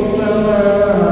السماء